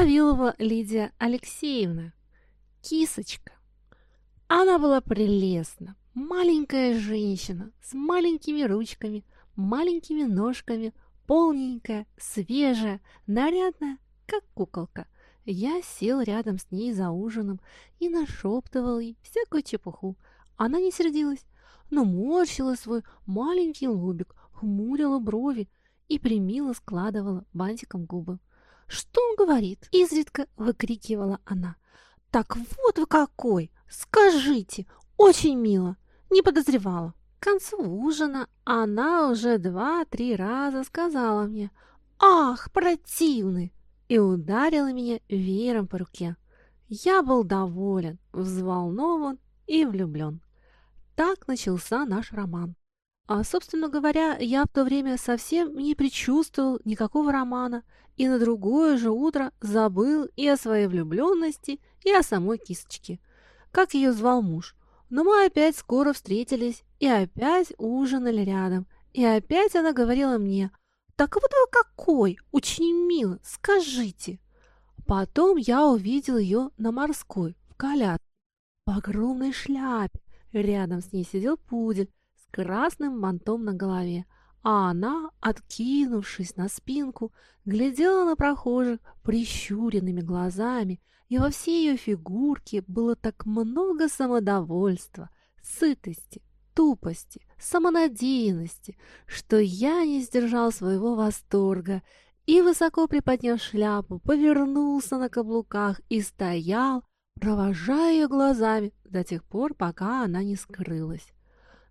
Вавилова Лидия Алексеевна, кисочка. Она была прелестна, маленькая женщина с маленькими ручками, маленькими ножками, полненькая, свежая, нарядная, как куколка. Я сел рядом с ней за ужином и нашептывал ей всякую чепуху. Она не сердилась, но морщила свой маленький лобик, хмурила брови и примило складывала бантиком губы. «Что он говорит?» — изредка выкрикивала она. «Так вот вы какой! Скажите! Очень мило! Не подозревала!» К концу ужина она уже два-три раза сказала мне «Ах, противный!» и ударила меня веером по руке. Я был доволен, взволнован и влюблен. Так начался наш роман. А, собственно говоря, я в то время совсем не предчувствовал никакого романа и на другое же утро забыл и о своей влюбленности, и о самой кисточке. Как ее звал муж. Но мы опять скоро встретились и опять ужинали рядом. И опять она говорила мне, «Так вот вы какой! Очень мило! Скажите!» Потом я увидел ее на морской, в коляске, в огромной шляпе. Рядом с ней сидел пудель красным мантом на голове, а она, откинувшись на спинку, глядела на прохожих прищуренными глазами и во всей ее фигурке было так много самодовольства, сытости, тупости, самонадеянности, что я не сдержал своего восторга и, высоко приподняв шляпу, повернулся на каблуках и стоял, провожая ее глазами до тех пор, пока она не скрылась.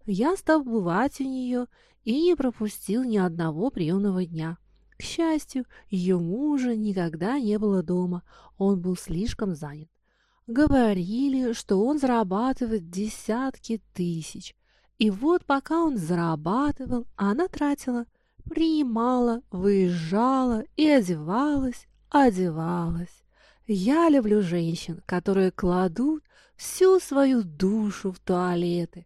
Я стал бывать у нее и не пропустил ни одного приемного дня. К счастью, ее мужа никогда не было дома, он был слишком занят. Говорили, что он зарабатывает десятки тысяч. И вот пока он зарабатывал, она тратила, принимала, выезжала и одевалась, одевалась. Я люблю женщин, которые кладут всю свою душу в туалеты.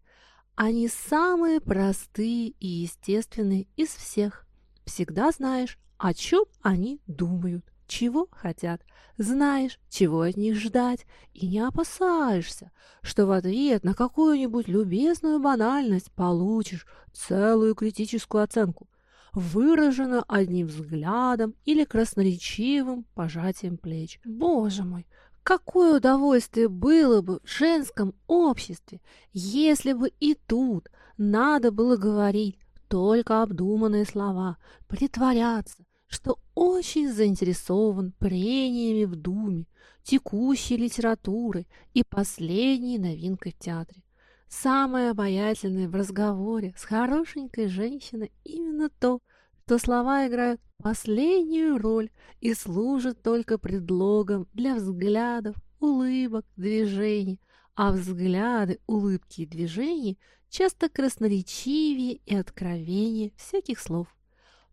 Они самые простые и естественные из всех. Всегда знаешь, о чем они думают, чего хотят, знаешь, чего от них ждать, и не опасаешься, что в ответ на какую-нибудь любезную банальность получишь целую критическую оценку, выраженную одним взглядом или красноречивым пожатием плеч. Боже мой, какое удовольствие было бы в женском обществе, если бы и тут надо было говорить только обдуманные слова, притворяться, что очень заинтересован прениями в Думе, текущей литературой и последней новинкой в театре. Самое обаятельное в разговоре с хорошенькой женщиной именно то, что слова играют последнюю роль и служат только предлогом для взглядов, улыбок, движений, а взгляды, улыбки и движения часто красноречивее и откровеннее всяких слов.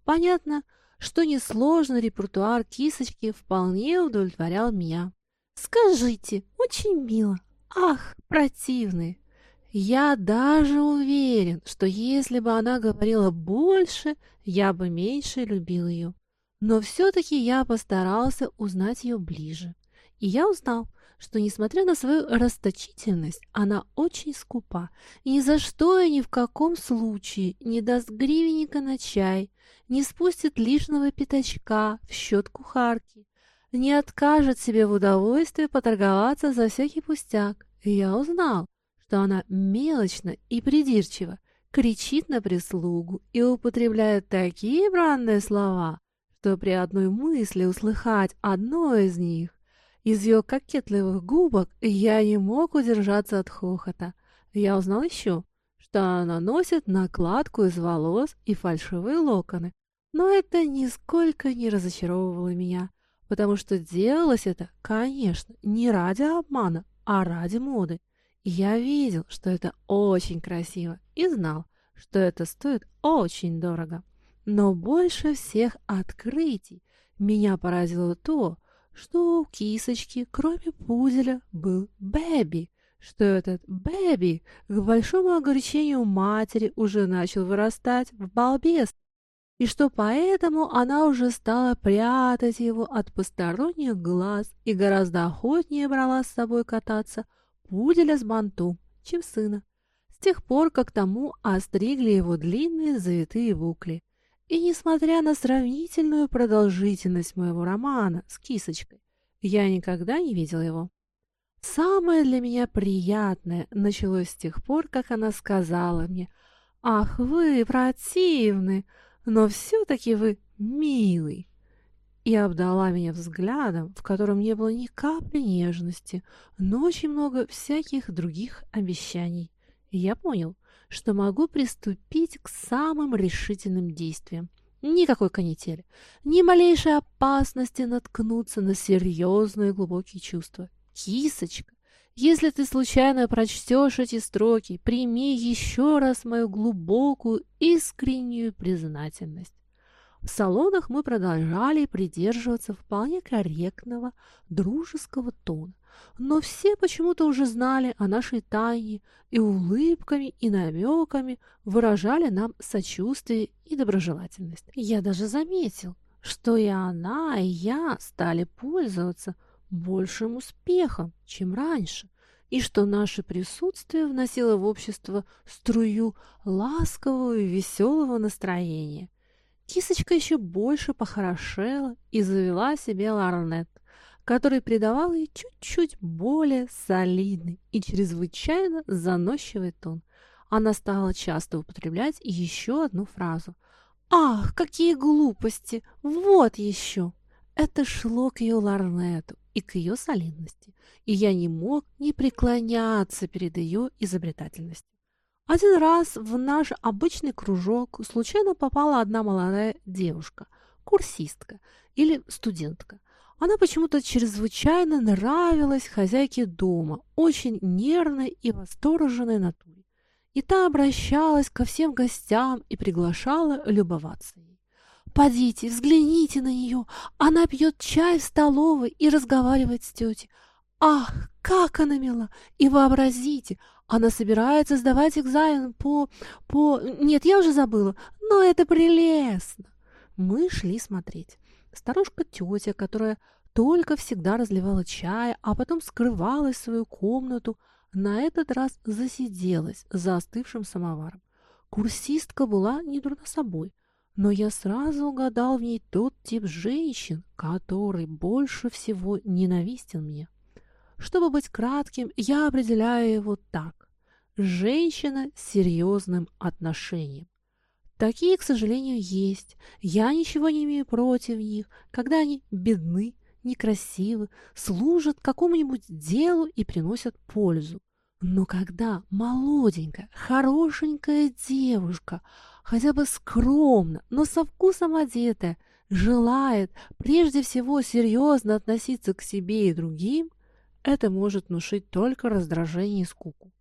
Понятно, что несложный репертуар кисочки вполне удовлетворял меня. «Скажите, очень мило. Ах, противный!» Я даже уверен, что если бы она говорила больше, я бы меньше любил ее. Но все-таки я постарался узнать ее ближе. И я узнал, что, несмотря на свою расточительность, она очень скупа и ни за что и ни в каком случае не даст гривенника на чай, не спустит лишнего пятачка в счет кухарки, не откажет себе в удовольствии поторговаться за всякий пустяк. И я узнал, что она мелочно и придирчиво кричит на прислугу и употребляет такие бранные слова, что при одной мысли услыхать одно из них из ее кокетливых губок я не мог удержаться от хохота. Я узнал еще, что она носит накладку из волос и фальшивые локоны. Но это нисколько не разочаровывало меня, потому что делалось это, конечно, не ради обмана, а ради моды. Я видел, что это очень красиво и знал, что это стоит очень дорого. Но больше всех открытий меня поразило то, что у кисочки, кроме пуделя, был Бэби, что этот Бэби, к большому огорчению матери, уже начал вырастать в балбес. и что поэтому она уже стала прятать его от посторонних глаз и гораздо охотнее брала с собой кататься пуделя с банту, чем сына, с тех пор, как тому остригли его длинные завитые букли. И несмотря на сравнительную продолжительность моего романа с кисочкой, я никогда не видел его. Самое для меня приятное началось с тех пор, как она сказала мне, «Ах, вы противны!» но все-таки вы милый!» И обдала меня взглядом, в котором не было ни капли нежности, но очень много всяких других обещаний. И я понял, что могу приступить к самым решительным действиям. Никакой канители, ни малейшей опасности наткнуться на серьезные глубокие чувства. Кисочка, если ты случайно прочтешь эти строки, прими еще раз мою глубокую, искреннюю признательность. В салонах мы продолжали придерживаться вполне корректного, дружеского тона, но все почему-то уже знали о нашей тайне и улыбками и намеками выражали нам сочувствие и доброжелательность. Я даже заметил, что и она, и я стали пользоваться – большим успехом, чем раньше, и что наше присутствие вносило в общество струю ласкового и веселого настроения. Кисочка еще больше похорошела и завела себе ларнет, который придавал ей чуть-чуть более солидный и чрезвычайно заносчивый тон. Она стала часто употреблять еще одну фразу. «Ах, какие глупости! Вот еще!» Это шло к ее ларнету, и к ее солидности, и я не мог не преклоняться перед ее изобретательностью. Один раз в наш обычный кружок случайно попала одна молодая девушка, курсистка или студентка. Она почему-то чрезвычайно нравилась хозяйке дома, очень нервной и восторженной натуре. И та обращалась ко всем гостям и приглашала любоваться ей. Подите, взгляните на нее. Она пьет чай в столовой и разговаривает с тетей. Ах, как она мила! И вообразите, она собирается сдавать экзамен по... по... Нет, я уже забыла, но это прелестно. Мы шли смотреть. Старушка-тетя, которая только всегда разливала чай, а потом скрывалась в свою комнату, на этот раз засиделась за остывшим самоваром. Курсистка была не дурна собой но я сразу угадал в ней тот тип женщин, который больше всего ненавистен мне. Чтобы быть кратким, я определяю его так. Женщина с серьезным отношением. Такие, к сожалению, есть. Я ничего не имею против них, когда они бедны, некрасивы, служат какому-нибудь делу и приносят пользу. Но когда молоденькая, хорошенькая девушка хотя бы скромно, но со вкусом одетая, желает прежде всего серьезно относиться к себе и другим, это может внушить только раздражение и скуку.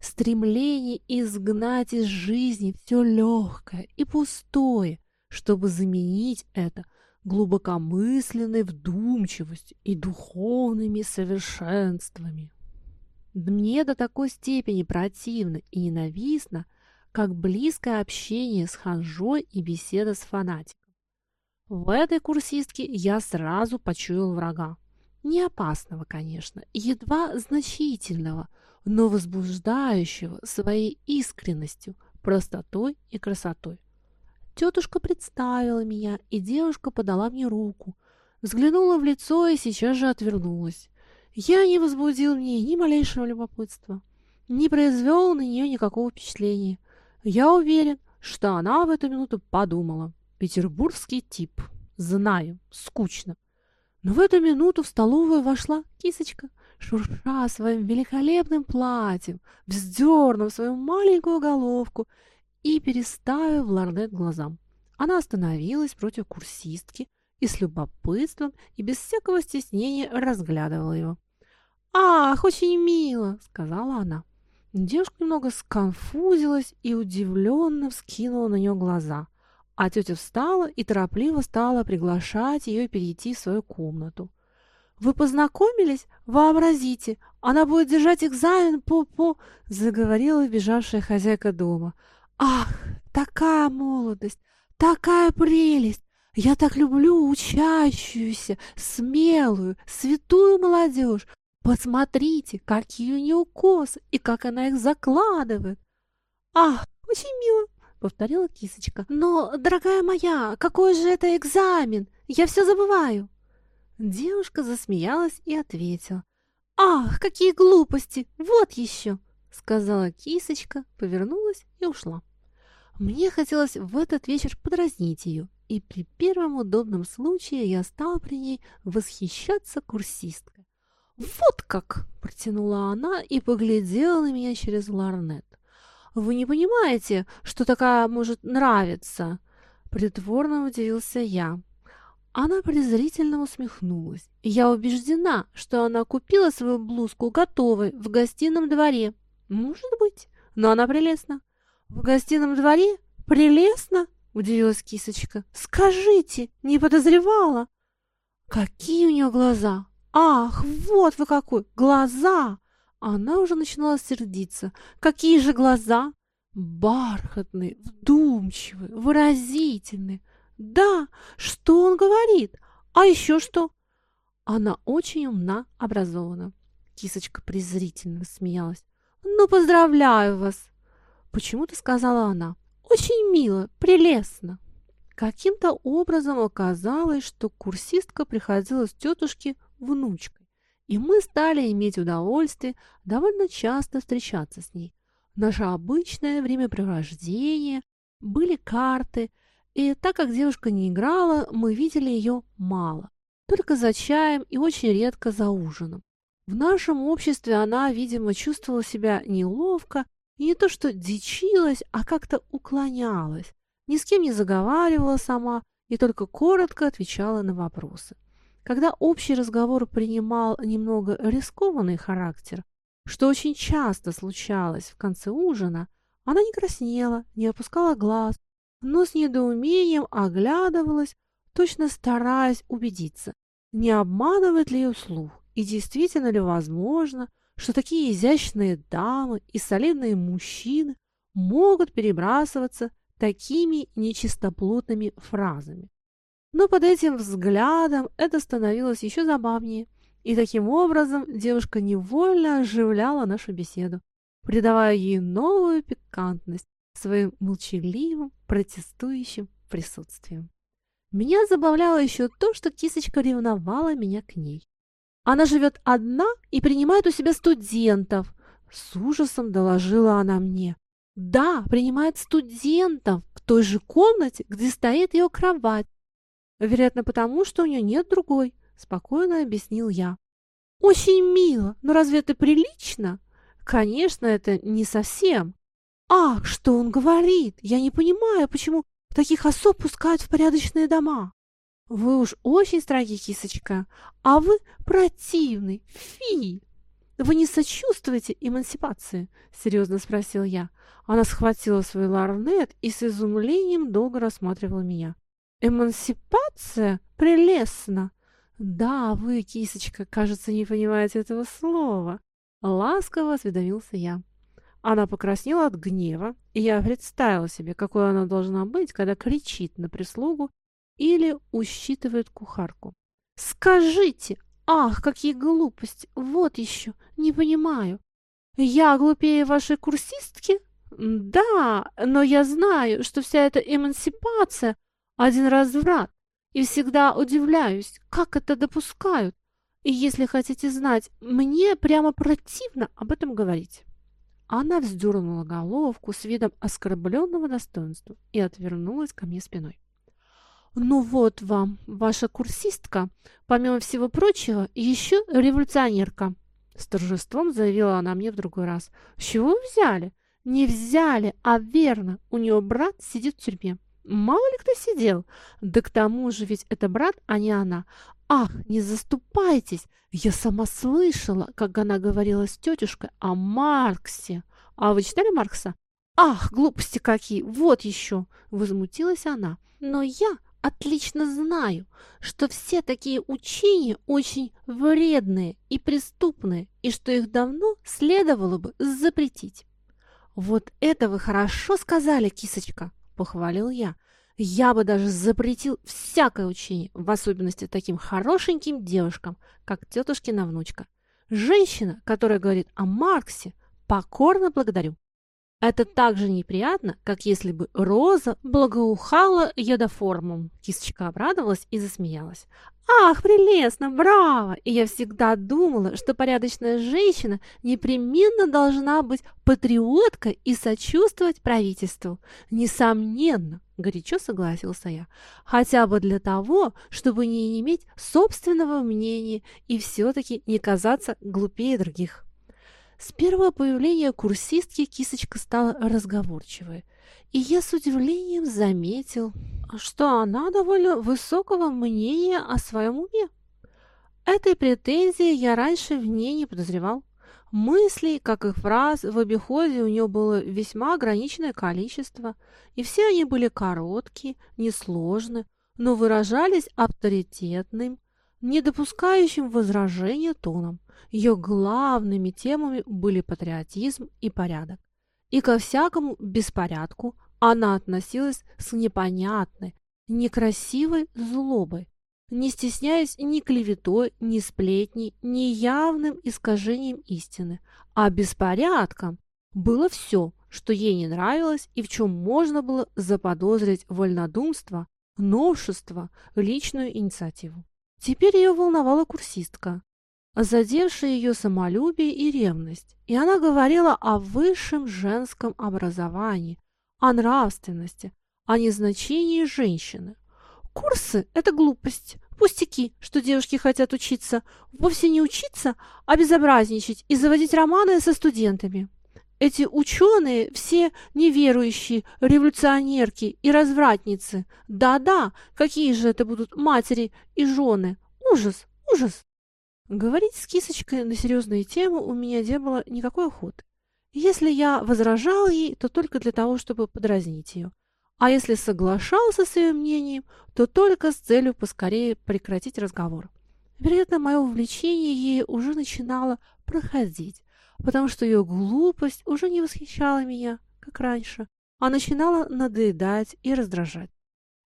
Стремление изгнать из жизни все легкое и пустое, чтобы заменить это глубокомысленной вдумчивостью и духовными совершенствами. Мне до такой степени противно и ненавистно, как близкое общение с ханжой и беседа с фанатиком. В этой курсистке я сразу почуял врага. Не опасного, конечно, едва значительного, но возбуждающего своей искренностью, простотой и красотой. Тетушка представила меня, и девушка подала мне руку, взглянула в лицо и сейчас же отвернулась. Я не возбудил в ней ни малейшего любопытства, не произвел на нее никакого впечатления. Я уверен, что она в эту минуту подумала. Петербургский тип. Знаю, скучно. Но в эту минуту в столовую вошла кисочка, шурша своим великолепным платьем, вздернув свою маленькую головку и переставив ларнет глазам. Она остановилась против курсистки и с любопытством и без всякого стеснения разглядывала его. «Ах, очень мило!» — сказала она. Девушка немного сконфузилась и удивленно вскинула на нее глаза, а тетя встала и торопливо стала приглашать ее перейти в свою комнату. «Вы познакомились? Вообразите! Она будет держать экзамен по-по...» заговорила бежавшая хозяйка дома. «Ах, такая молодость! такая прелесть! Я так люблю учащуюся, смелую, святую молодежь. Посмотрите, какие у нее косы и как она их закладывает. Ах, очень мило, повторила кисочка. Но, дорогая моя, какой же это экзамен? Я все забываю. Девушка засмеялась и ответила. «Ах, какие глупости! Вот еще!» Сказала кисочка, повернулась и ушла. Мне хотелось в этот вечер подразнить ее, и при первом удобном случае я стала при ней восхищаться курсисткой. «Вот как!» – протянула она и поглядела на меня через ларнет. «Вы не понимаете, что такая может нравиться?» Притворно удивился я. Она презрительно усмехнулась. Я убеждена, что она купила свою блузку готовой в гостином дворе. Может быть, но она прелестна. В гостином дворе? Прелестно? Удивилась кисочка. Скажите, не подозревала? Какие у нее глаза! Ах, вот вы какой! Глаза! Она уже начинала сердиться. Какие же глаза! Бархатные, вдумчивые, выразительные. Да, что он говорит? А еще что? Она очень умна, образована. Кисочка презрительно смеялась. Ну, поздравляю вас. Почему-то сказала она. Очень мило, прелестно. Каким-то образом оказалось, что курсистка приходила с тетушки внучкой, и мы стали иметь удовольствие довольно часто встречаться с ней. Наше обычное времяпрепровождение были карты, и так как девушка не играла, мы видели ее мало, только за чаем и очень редко за ужином. В нашем обществе она, видимо, чувствовала себя неловко и не то что дичилась, а как-то уклонялась, ни с кем не заговаривала сама и только коротко отвечала на вопросы. Когда общий разговор принимал немного рискованный характер, что очень часто случалось в конце ужина, она не краснела, не опускала глаз, но с недоумением оглядывалась, точно стараясь убедиться, не обманывает ли ее слух и действительно ли возможно, что такие изящные дамы и солидные мужчины могут перебрасываться такими нечистоплотными фразами. Но под этим взглядом это становилось еще забавнее, и таким образом девушка невольно оживляла нашу беседу, придавая ей новую пикантность своим молчаливым, протестующим присутствием. Меня забавляло еще то, что кисочка ревновала меня к ней. Она живет одна и принимает у себя студентов. С ужасом доложила она мне. Да, принимает студентов в той же комнате, где стоит ее кровать. Вероятно, потому что у нее нет другой, спокойно объяснил я. Очень мило, но разве это прилично? Конечно, это не совсем. Ах, что он говорит? Я не понимаю, почему таких особ пускают в порядочные дома. Вы уж очень строги, кисочка, а вы противный, фи. Вы не сочувствуете эмансипации? Серьезно спросил я. Она схватила свой ларнет и с изумлением долго рассматривала меня. Эмансипация? Прелестно! Да, вы, кисочка, кажется, не понимаете этого слова. Ласково осведомился я. Она покраснела от гнева, и я представила себе, какой она должна быть, когда кричит на прислугу или усчитывает кухарку. «Скажите! Ах, какие глупости! Вот еще! Не понимаю! Я глупее вашей курсистки? Да, но я знаю, что вся эта эмансипация – один разврат, и всегда удивляюсь, как это допускают. И если хотите знать, мне прямо противно об этом говорить». Она вздернула головку с видом оскорбленного достоинства и отвернулась ко мне спиной. «Ну вот вам, ваша курсистка, помимо всего прочего, еще революционерка!» С торжеством заявила она мне в другой раз. «С чего взяли?» «Не взяли, а верно, у нее брат сидит в тюрьме». «Мало ли кто сидел. Да к тому же ведь это брат, а не она. Ах, не заступайтесь! Я сама слышала, как она говорила с тетюшкой о Марксе. А вы читали Маркса?» «Ах, глупости какие! Вот еще!» – возмутилась она. «Но я отлично знаю, что все такие учения очень вредные и преступные, и что их давно следовало бы запретить. «Вот это вы хорошо сказали, кисочка!» – похвалил я. Я бы даже запретил всякое учение, в особенности таким хорошеньким девушкам, как тетушкина внучка. Женщина, которая говорит о Марксе, покорно благодарю. Это так же неприятно, как если бы Роза благоухала ядоформом. Кисочка обрадовалась и засмеялась. «Ах, прелестно! Браво!» И я всегда думала, что порядочная женщина непременно должна быть патриоткой и сочувствовать правительству. Несомненно, горячо согласился я. Хотя бы для того, чтобы не иметь собственного мнения и все-таки не казаться глупее других. С первого появления курсистки кисочка стала разговорчивой, и я с удивлением заметил, что она довольно высокого мнения о своем уме. Этой претензии я раньше в ней не подозревал. Мыслей, как и фраз, в обиходе у нее было весьма ограниченное количество, и все они были короткие, несложны, но выражались авторитетным, не допускающим возражения тоном. Ее главными темами были патриотизм и порядок. И ко всякому беспорядку она относилась с непонятной, некрасивой злобой, не стесняясь ни клеветой, ни сплетней, ни явным искажением истины, а беспорядком было все, что ей не нравилось и в чем можно было заподозрить вольнодумство, новшество, личную инициативу. Теперь ее волновала курсистка, задевшая ее самолюбие и ревность, и она говорила о высшем женском образовании, о нравственности, о незначении женщины. Курсы – это глупость, пустяки, что девушки хотят учиться, вовсе не учиться, а безобразничать и заводить романы со студентами. Эти ученые все неверующие, революционерки и развратницы. Да-да, какие же это будут матери и жены. Ужас, ужас. Говорить с кисочкой на серьезные темы у меня не было никакой охоты. Если я возражал ей, то только для того, чтобы подразнить ее. А если соглашался с ее мнением, то только с целью поскорее прекратить разговор. Вероятно, мое увлечение ей уже начинало проходить, потому что ее глупость уже не восхищала меня, как раньше, а начинала надоедать и раздражать.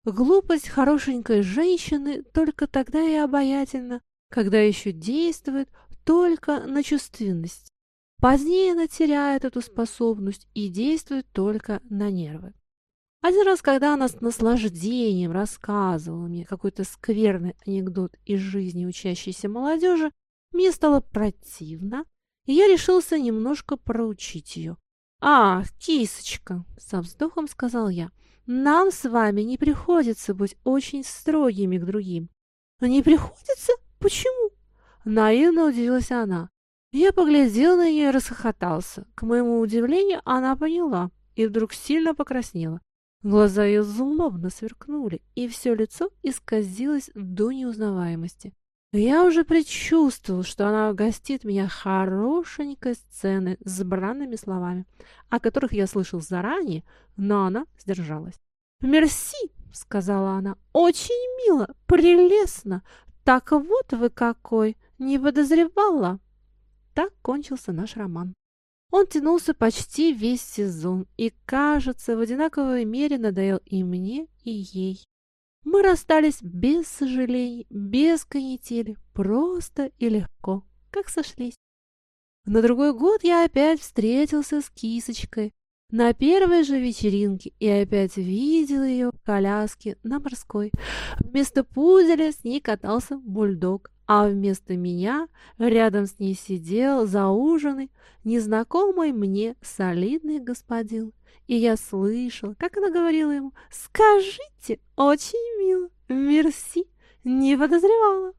Глупость хорошенькой женщины только тогда и обаятельна, когда еще действует только на чувственность. Позднее она теряет эту способность и действует только на нервы. Один раз, когда она с наслаждением рассказывала мне какой-то скверный анекдот из жизни учащейся молодежи, мне стало противно, и я решился немножко проучить ее. «Ах, кисочка!» — со вздохом сказал я. «Нам с вами не приходится быть очень строгими к другим». «Не приходится? Почему?» Наивно удивилась она. Я поглядел на нее и расхохотался. К моему удивлению, она поняла и вдруг сильно покраснела. Глаза ее злобно сверкнули, и все лицо исказилось до неузнаваемости. Я уже предчувствовал, что она угостит меня хорошенькой сцены с бранными словами, о которых я слышал заранее, но она сдержалась. «Мерси!» — сказала она. «Очень мило, прелестно! Так вот вы какой! Не подозревала!» Так кончился наш роман. Он тянулся почти весь сезон и, кажется, в одинаковой мере надоел и мне, и ей. Мы расстались без сожалений, без канители, просто и легко, как сошлись. На другой год я опять встретился с кисочкой на первой же вечеринке и опять видел ее в коляске на морской. Вместо пуделя с ней катался бульдог, а вместо меня рядом с ней сидел зауженный, незнакомый мне солидный господин и я слышала, как она говорила ему «Скажите, очень мило, мерси, не подозревала».